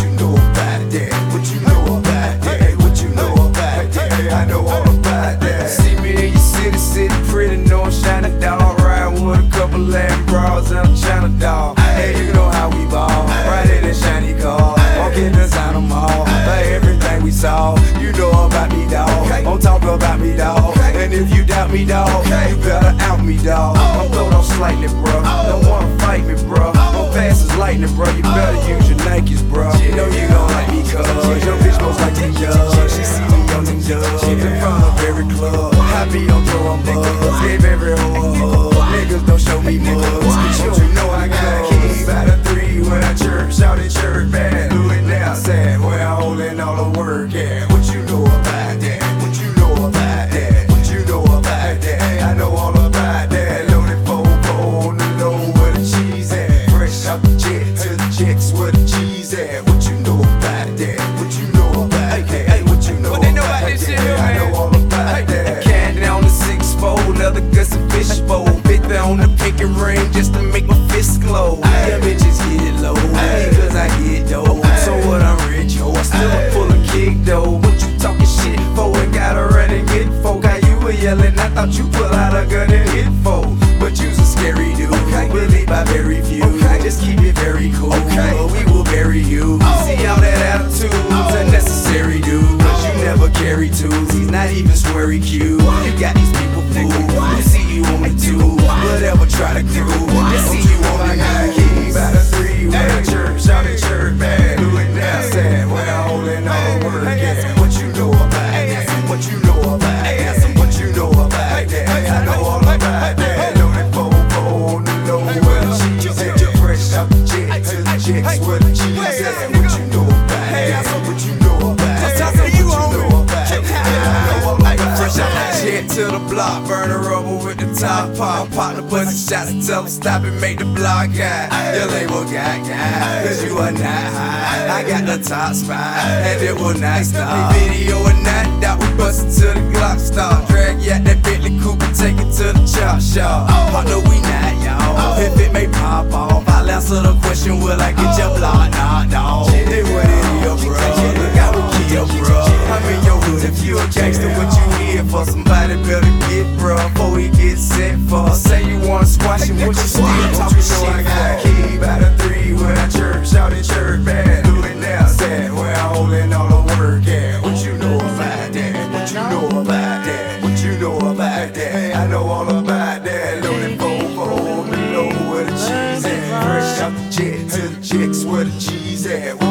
you know about that? What you know about that? What you know about that? I know all about that. See me in your city, city pretty, no I'm shining dog. Riding with a couple lamb bras I'm China dog. Hey, you know how we ball. Riding in shiny car, walking the Mall. But everything we saw, you know about me, dog. Don't talk about me, dog. And if you doubt me, dog, you better out me, dog. I'm throwing slightly, bro. Don't wanna fight me, bro. I'm fast as lightning, bro. You better use your I be on throwing bugs, gave every hoe a. Niggas don't show me mugs, cause you know I got keys by the three when I chirp, shout at church bad. Do it now, sad, where I holding all the work at. What you know about that? What you know about that? What you know about that? I know all about that. Loaded fofo on the low where the cheese at. Fresh out the jet to the checks where the cheese at. What you know about that? Thought you pull out a gun and hit folk. But you's a scary dude. Believed by very few. Just keep it very cool. Or we will bury you. See all that attitude's unnecessary, dude. Cause you never carry tools. He's not even sweary cute. You got these people fooled. You see you on me too. Whatever try to do. You see you on me to the block, burn the rubber with the top pop. Pop the pussy shots tell them stop and make the block high. Your label got guy, cause you are not high. I got the top spot, and it will not stop. Video and not that we bustin' to the Glock start. Drag out that Bentley and take it to the chop shop. Oh, no, we not, y'all. If it may pop off, I'll answer the question, will I get your block knocked off? It what it is, bro. Look out, we kill, bro. I'm in hood. If you a gangster, what you here for? Somebody better get, bro, before he gets set for. Say you wanna squash him, what you still talking shit I got key by the three when I church, shout at church bad. Do it now, sad, where I'm holding all the work at. What you know about that? What you know about that? What you know about that? I know all about that. Loaded fofo on the low where the cheese at. Fresh out the jet to the checks where the cheese at.